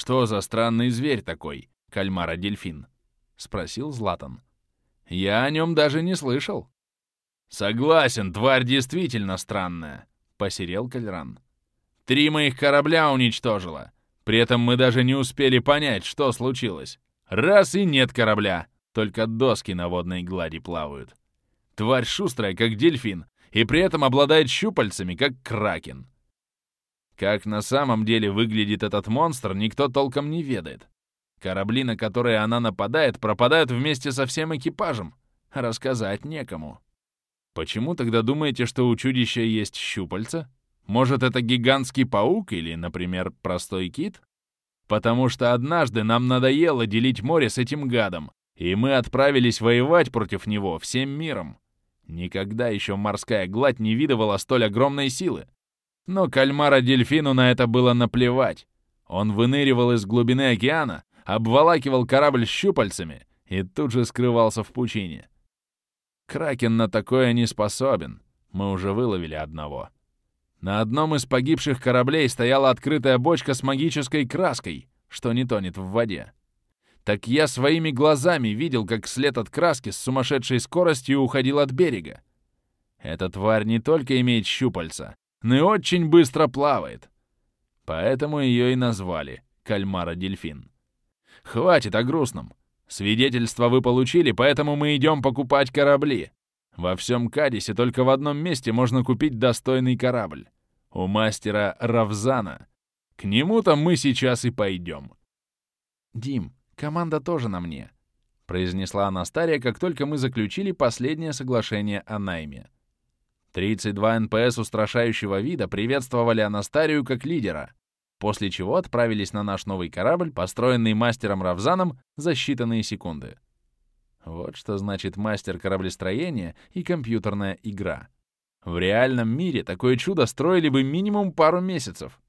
«Что за странный зверь такой, кальмара-дельфин?» — спросил Златан. «Я о нем даже не слышал». «Согласен, тварь действительно странная», — посерел Кальран. «Три моих корабля уничтожила. При этом мы даже не успели понять, что случилось. Раз и нет корабля, только доски на водной глади плавают. Тварь шустрая, как дельфин, и при этом обладает щупальцами, как кракен. Как на самом деле выглядит этот монстр, никто толком не ведает. Корабли, на которые она нападает, пропадают вместе со всем экипажем. Рассказать некому. Почему тогда думаете, что у чудища есть щупальца? Может, это гигантский паук или, например, простой кит? Потому что однажды нам надоело делить море с этим гадом, и мы отправились воевать против него всем миром. Никогда еще морская гладь не видывала столь огромной силы. Но кальмара-дельфину на это было наплевать. Он выныривал из глубины океана, обволакивал корабль щупальцами и тут же скрывался в пучине. Кракен на такое не способен. Мы уже выловили одного. На одном из погибших кораблей стояла открытая бочка с магической краской, что не тонет в воде. Так я своими глазами видел, как след от краски с сумасшедшей скоростью уходил от берега. Эта тварь не только имеет щупальца, но и очень быстро плавает. Поэтому ее и назвали кальмара-дельфин. Хватит о грустном. Свидетельство вы получили, поэтому мы идем покупать корабли. Во всем Кадисе только в одном месте можно купить достойный корабль. У мастера Равзана. К нему-то мы сейчас и пойдем. Дим, команда тоже на мне, произнесла Анастария, как только мы заключили последнее соглашение о найме. 32 НПС устрашающего вида приветствовали Анастарию как лидера, после чего отправились на наш новый корабль, построенный мастером Равзаном за считанные секунды. Вот что значит мастер кораблестроения и компьютерная игра. В реальном мире такое чудо строили бы минимум пару месяцев.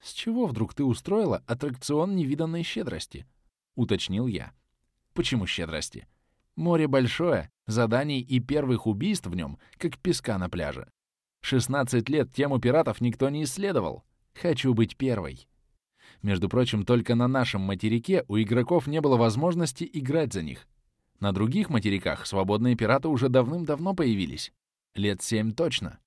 «С чего вдруг ты устроила аттракцион невиданной щедрости?» — уточнил я. «Почему щедрости? Море большое, заданий и первых убийств в нем, как песка на пляже. 16 лет тему пиратов никто не исследовал. Хочу быть первой. Между прочим, только на нашем материке у игроков не было возможности играть за них. На других материках свободные пираты уже давным-давно появились. Лет семь точно.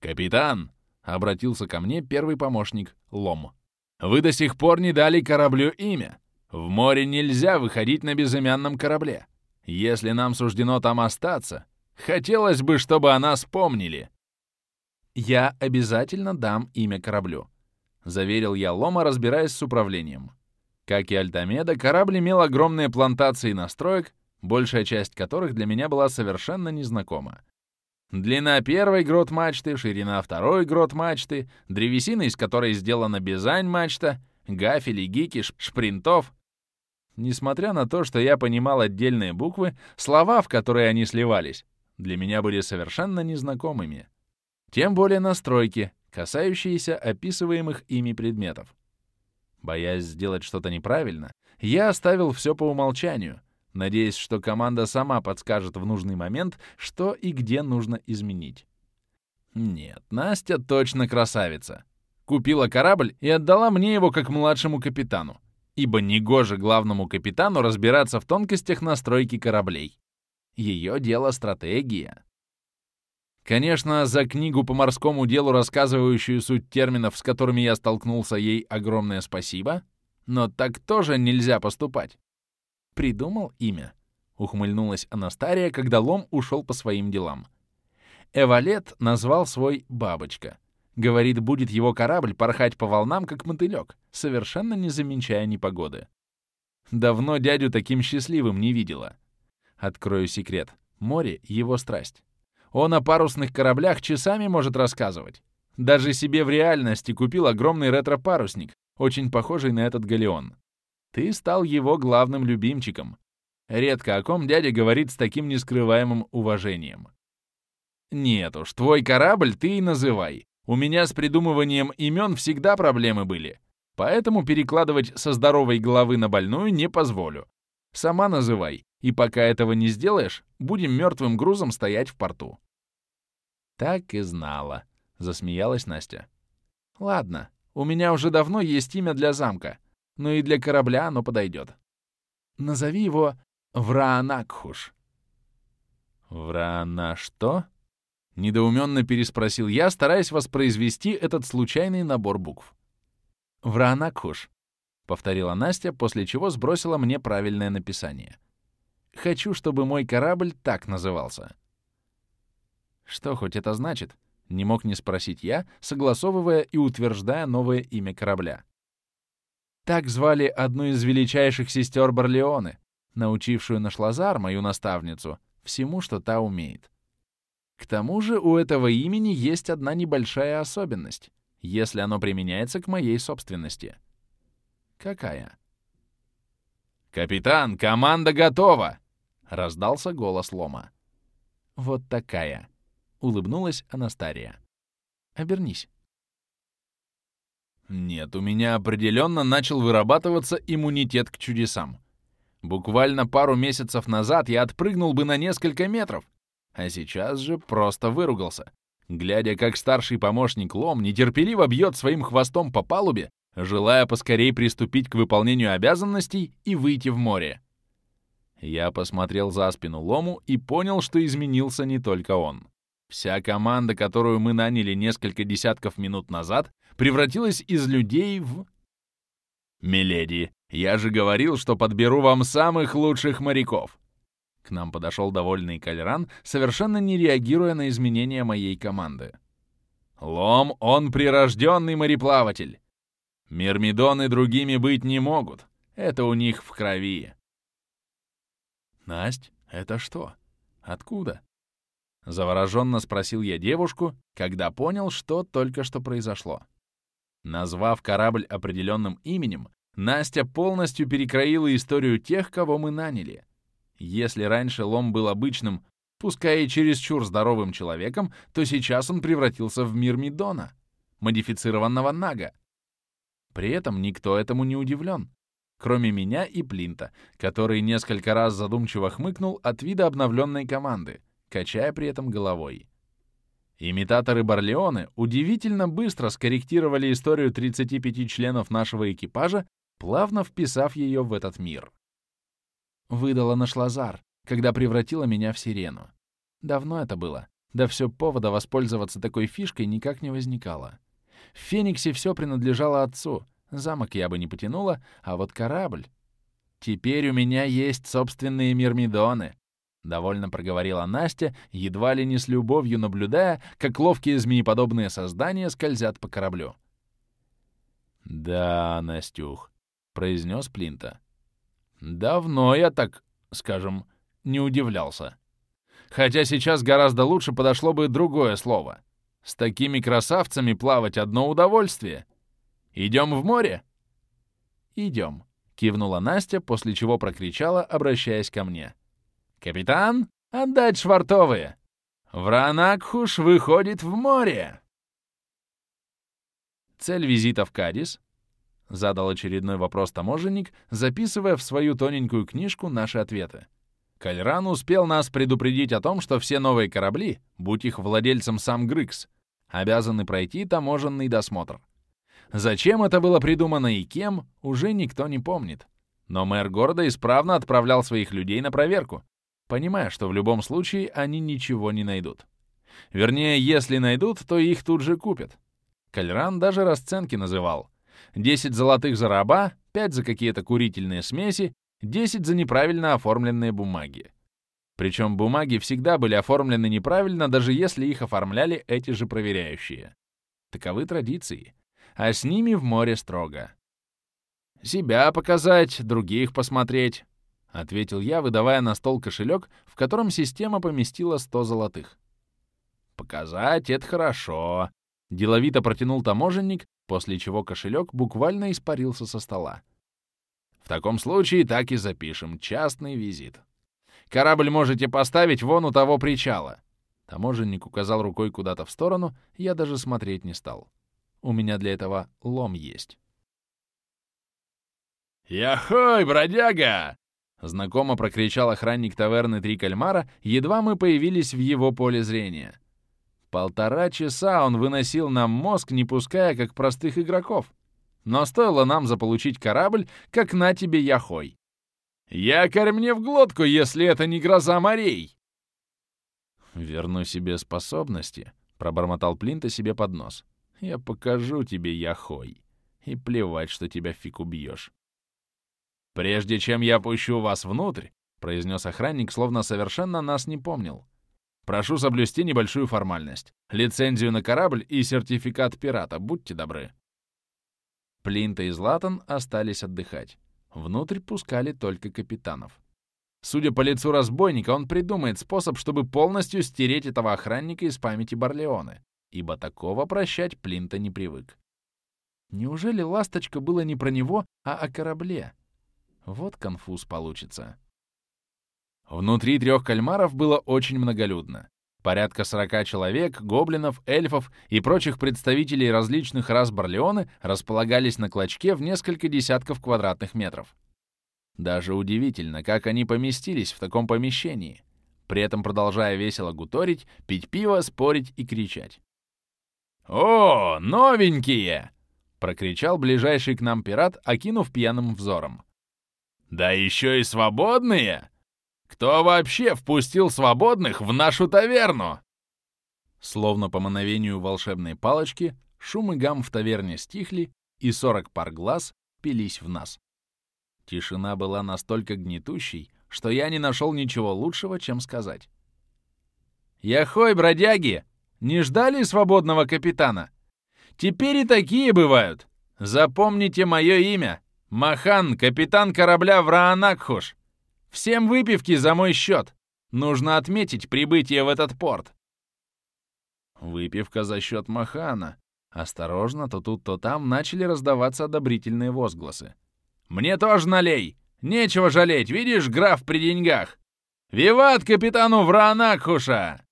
«Капитан!» — обратился ко мне первый помощник, Лом. «Вы до сих пор не дали кораблю имя. В море нельзя выходить на безымянном корабле. Если нам суждено там остаться, хотелось бы, чтобы о нас помнили». «Я обязательно дам имя кораблю», — заверил я Лома, разбираясь с управлением. Как и Альтамеда, корабль имел огромные плантации настроек, большая часть которых для меня была совершенно незнакома. Длина первой грот мачты, ширина второй грот мачты, древесина, из которой сделана бизань мачта, гафели, гики, шпринтов. Несмотря на то, что я понимал отдельные буквы, слова, в которые они сливались, для меня были совершенно незнакомыми. Тем более настройки, касающиеся описываемых ими предметов. Боясь сделать что-то неправильно, я оставил все по умолчанию, надеясь, что команда сама подскажет в нужный момент, что и где нужно изменить. Нет, Настя точно красавица. Купила корабль и отдала мне его как младшему капитану, ибо негоже главному капитану разбираться в тонкостях настройки кораблей. Ее дело стратегия. Конечно, за книгу по морскому делу, рассказывающую суть терминов, с которыми я столкнулся, ей огромное спасибо, но так тоже нельзя поступать. Придумал имя. Ухмыльнулась Анастария, когда Лом ушел по своим делам. Эвалет назвал свой «Бабочка». Говорит, будет его корабль порхать по волнам, как мотылек, совершенно не замечая непогоды. Давно дядю таким счастливым не видела. Открою секрет. Море — его страсть. Он о парусных кораблях часами может рассказывать. Даже себе в реальности купил огромный ретро-парусник, очень похожий на этот галеон. Ты стал его главным любимчиком. Редко о ком дядя говорит с таким нескрываемым уважением. Нет уж, твой корабль ты и называй. У меня с придумыванием имен всегда проблемы были. Поэтому перекладывать со здоровой головы на больную не позволю. Сама называй, и пока этого не сделаешь, будем мертвым грузом стоять в порту». «Так и знала», — засмеялась Настя. «Ладно, У меня уже давно есть имя для замка, но и для корабля оно подойдет. Назови его Враанакхуш». «Враана что?» — недоуменно переспросил я, стараясь воспроизвести этот случайный набор букв. «Враанакхуш», — повторила Настя, после чего сбросила мне правильное написание. «Хочу, чтобы мой корабль так назывался». Что хоть это значит? Не мог не спросить я, согласовывая и утверждая новое имя корабля. Так звали одну из величайших сестер Барлеоны, научившую наш Лазар, мою наставницу, всему, что та умеет. К тому же у этого имени есть одна небольшая особенность, если оно применяется к моей собственности. Какая? «Капитан, команда готова!» — раздался голос Лома. «Вот такая!» — улыбнулась Анастария. «Обернись». Нет, у меня определенно начал вырабатываться иммунитет к чудесам. Буквально пару месяцев назад я отпрыгнул бы на несколько метров, а сейчас же просто выругался, глядя, как старший помощник Лом нетерпеливо бьет своим хвостом по палубе, желая поскорей приступить к выполнению обязанностей и выйти в море. Я посмотрел за спину Лому и понял, что изменился не только он. Вся команда, которую мы наняли несколько десятков минут назад, превратилась из людей в... «Миледи, я же говорил, что подберу вам самых лучших моряков!» К нам подошел довольный Кальран, совершенно не реагируя на изменения моей команды. «Лом, он прирожденный мореплаватель! Мирмидоны другими быть не могут, это у них в крови!» «Насть, это что? Откуда?» Завороженно спросил я девушку, когда понял, что только что произошло. Назвав корабль определенным именем, Настя полностью перекроила историю тех, кого мы наняли. Если раньше Лом был обычным, пускай и чересчур здоровым человеком, то сейчас он превратился в мир Мидона, модифицированного Нага. При этом никто этому не удивлен, кроме меня и Плинта, который несколько раз задумчиво хмыкнул от вида обновленной команды, качая при этом головой. Имитаторы Барлеоны удивительно быстро скорректировали историю 35 членов нашего экипажа, плавно вписав ее в этот мир. Выдала наш Лазар, когда превратила меня в сирену. Давно это было, да все повода воспользоваться такой фишкой никак не возникало. В Фениксе все принадлежало отцу, замок я бы не потянула, а вот корабль... Теперь у меня есть собственные мирмидоны, — довольно проговорила Настя, едва ли не с любовью наблюдая, как ловкие змееподобные создания скользят по кораблю. «Да, Настюх», — произнес Плинта. «Давно я так, скажем, не удивлялся. Хотя сейчас гораздо лучше подошло бы другое слово. С такими красавцами плавать одно удовольствие. Идем в море?» «Идем», — кивнула Настя, после чего прокричала, обращаясь ко мне. — «Капитан, отдать швартовые! Вранакхуш выходит в море!» Цель визита в Кадис — задал очередной вопрос таможенник, записывая в свою тоненькую книжку наши ответы. Кальран успел нас предупредить о том, что все новые корабли, будь их владельцем сам Грыкс, обязаны пройти таможенный досмотр. Зачем это было придумано и кем, уже никто не помнит. Но мэр города исправно отправлял своих людей на проверку, понимая, что в любом случае они ничего не найдут. Вернее, если найдут, то их тут же купят. Кальран даже расценки называл. 10 золотых за раба, 5 за какие-то курительные смеси, 10 за неправильно оформленные бумаги. Причем бумаги всегда были оформлены неправильно, даже если их оформляли эти же проверяющие. Таковы традиции. А с ними в море строго. Себя показать, других посмотреть, — ответил я, выдавая на стол кошелек, в котором система поместила 100 золотых. «Показать — это хорошо», — деловито протянул таможенник, после чего кошелек буквально испарился со стола. «В таком случае так и запишем. Частный визит. Корабль можете поставить вон у того причала». Таможенник указал рукой куда-то в сторону, я даже смотреть не стал. У меня для этого лом есть. «Яхой, бродяга!» Знакомо прокричал охранник таверны «Три кальмара», едва мы появились в его поле зрения. Полтора часа он выносил нам мозг, не пуская как простых игроков. Но стоило нам заполучить корабль, как на тебе яхой. Якорь мне в глотку, если это не гроза морей!» «Верну себе способности», — пробормотал Плинта себе под нос. «Я покажу тебе, яхой. И плевать, что тебя фиг убьешь». «Прежде чем я пущу вас внутрь», — произнес охранник, словно совершенно нас не помнил. «Прошу соблюсти небольшую формальность. Лицензию на корабль и сертификат пирата, будьте добры». Плинта и Златан остались отдыхать. Внутрь пускали только капитанов. Судя по лицу разбойника, он придумает способ, чтобы полностью стереть этого охранника из памяти Барлеоны, ибо такого прощать Плинта не привык. Неужели ласточка было не про него, а о корабле? Вот конфуз получится. Внутри трех кальмаров было очень многолюдно. Порядка 40 человек, гоблинов, эльфов и прочих представителей различных рас Барлеоны располагались на клочке в несколько десятков квадратных метров. Даже удивительно, как они поместились в таком помещении, при этом продолжая весело гуторить, пить пиво, спорить и кричать. «О, новенькие!» — прокричал ближайший к нам пират, окинув пьяным взором. «Да еще и свободные! Кто вообще впустил свободных в нашу таверну?» Словно по мановению волшебной палочки, шум и гам в таверне стихли, и сорок пар глаз пились в нас. Тишина была настолько гнетущей, что я не нашел ничего лучшего, чем сказать. «Яхой, бродяги! Не ждали свободного капитана? Теперь и такие бывают! Запомните мое имя! Махан, капитан корабля Враанакхуш! Всем выпивки за мой счет. Нужно отметить прибытие в этот порт. Выпивка за счет Махана. Осторожно, то тут, то там начали раздаваться одобрительные возгласы. «Мне тоже налей! Нечего жалеть, видишь, граф при деньгах! Виват капитану Вранакхуша!»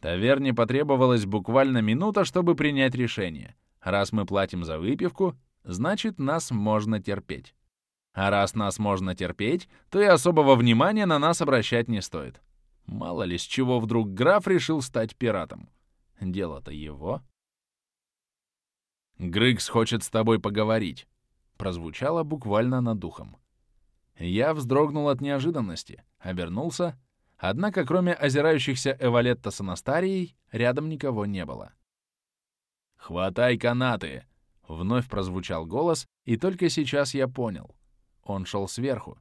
Таверне потребовалась буквально минута, чтобы принять решение. Раз мы платим за выпивку, значит, нас можно терпеть. А раз нас можно терпеть, то и особого внимания на нас обращать не стоит. Мало ли с чего вдруг граф решил стать пиратом. Дело-то его. «Грыкс хочет с тобой поговорить», — прозвучало буквально над духом. Я вздрогнул от неожиданности, обернулся, однако кроме озирающихся Эвалетта с Анастарией рядом никого не было. «Хватай канаты!» — вновь прозвучал голос, и только сейчас я понял — он шел сверху.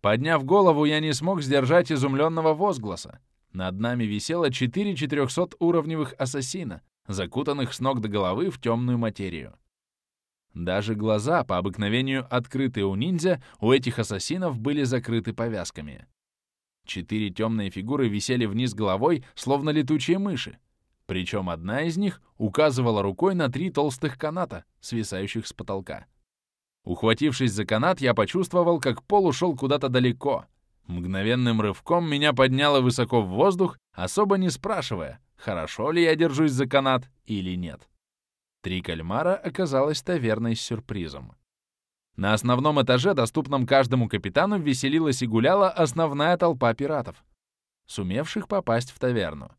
Подняв голову, я не смог сдержать изумленного возгласа. Над нами висело четыре 400-уровневых ассасина, закутанных с ног до головы в темную материю. Даже глаза, по обыкновению открытые у ниндзя, у этих ассасинов были закрыты повязками. Четыре темные фигуры висели вниз головой, словно летучие мыши. Причем одна из них указывала рукой на три толстых каната, свисающих с потолка. Ухватившись за канат, я почувствовал, как пол ушел куда-то далеко. Мгновенным рывком меня подняло высоко в воздух, особо не спрашивая, хорошо ли я держусь за канат или нет. Три кальмара оказалось таверной с сюрпризом. На основном этаже, доступном каждому капитану, веселилась и гуляла основная толпа пиратов, сумевших попасть в таверну.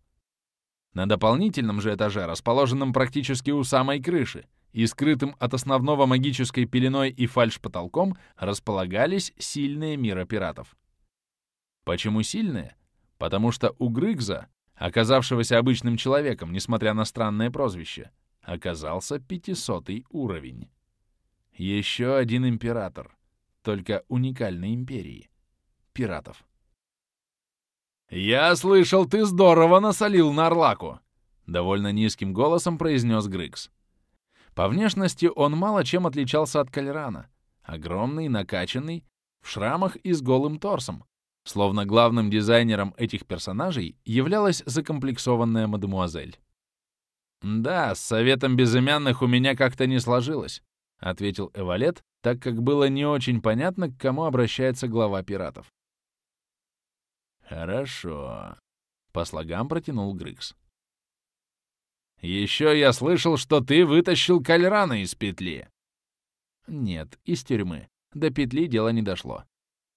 На дополнительном же этаже, расположенном практически у самой крыши, и скрытым от основного магической пеленой и фальш-потолком располагались сильные мира пиратов. Почему сильные? Потому что у Грыгза, оказавшегося обычным человеком, несмотря на странное прозвище, оказался 500 уровень. Еще один император, только уникальной империи. Пиратов. «Я слышал, ты здорово насолил на Орлаку!» — довольно низким голосом произнес Грыкс. По внешности он мало чем отличался от Кальрана. Огромный, накачанный, в шрамах и с голым торсом. Словно главным дизайнером этих персонажей являлась закомплексованная мадемуазель. «Да, с советом безымянных у меня как-то не сложилось», — ответил Эвалет, так как было не очень понятно, к кому обращается глава пиратов. «Хорошо», — по слогам протянул Грыкс. Еще я слышал, что ты вытащил Кальрана из петли. Нет, из тюрьмы. До петли дело не дошло.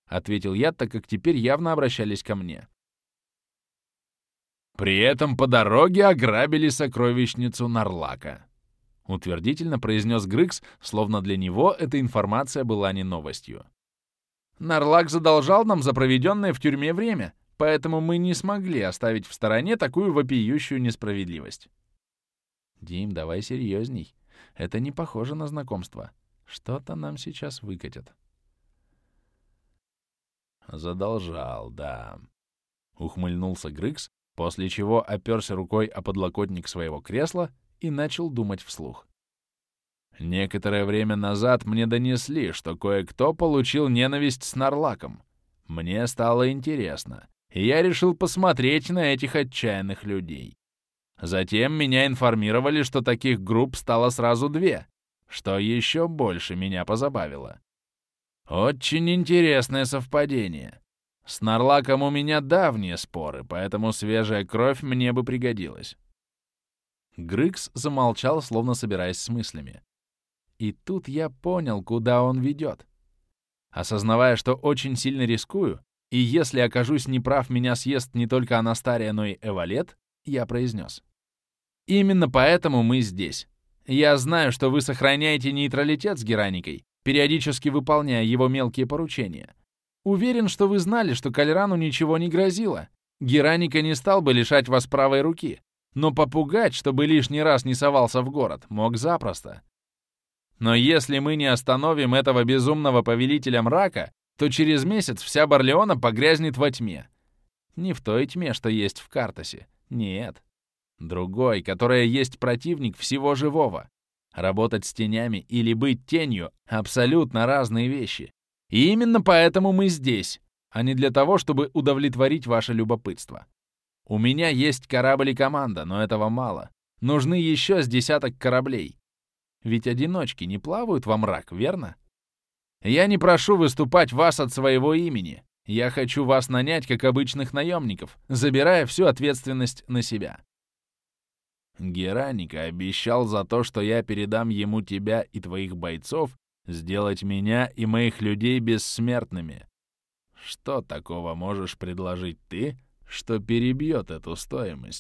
Ответил я, так как теперь явно обращались ко мне. При этом по дороге ограбили сокровищницу Нарлака. Утвердительно произнес Грыкс, словно для него эта информация была не новостью. Нарлак задолжал нам за проведенное в тюрьме время, поэтому мы не смогли оставить в стороне такую вопиющую несправедливость. Дим, давай серьезней. Это не похоже на знакомство. Что-то нам сейчас выкатят. Задолжал, да. Ухмыльнулся Грыкс, после чего оперся рукой о подлокотник своего кресла и начал думать вслух. Некоторое время назад мне донесли, что кое-кто получил ненависть с Нарлаком. Мне стало интересно, и я решил посмотреть на этих отчаянных людей. Затем меня информировали, что таких групп стало сразу две, что еще больше меня позабавило. Очень интересное совпадение. С Нарлаком у меня давние споры, поэтому свежая кровь мне бы пригодилась. Грыкс замолчал, словно собираясь с мыслями. И тут я понял, куда он ведет. Осознавая, что очень сильно рискую, и если окажусь неправ, меня съест не только Анастария, но и Эвалет, я произнес. Именно поэтому мы здесь. Я знаю, что вы сохраняете нейтралитет с Гераникой, периодически выполняя его мелкие поручения. Уверен, что вы знали, что Кальрану ничего не грозило. Гераника не стал бы лишать вас правой руки, но попугать, чтобы лишний раз не совался в город, мог запросто. Но если мы не остановим этого безумного повелителя мрака, то через месяц вся Барлеона погрязнет во тьме. Не в той тьме, что есть в Картасе. Нет. Другой, которая есть противник всего живого. Работать с тенями или быть тенью — абсолютно разные вещи. И именно поэтому мы здесь, а не для того, чтобы удовлетворить ваше любопытство. У меня есть корабль и команда, но этого мало. Нужны еще с десяток кораблей. Ведь одиночки не плавают во мрак, верно? Я не прошу выступать вас от своего имени. Я хочу вас нанять, как обычных наемников, забирая всю ответственность на себя. Гераника обещал за то, что я передам ему тебя и твоих бойцов, сделать меня и моих людей бессмертными. Что такого можешь предложить ты, что перебьет эту стоимость?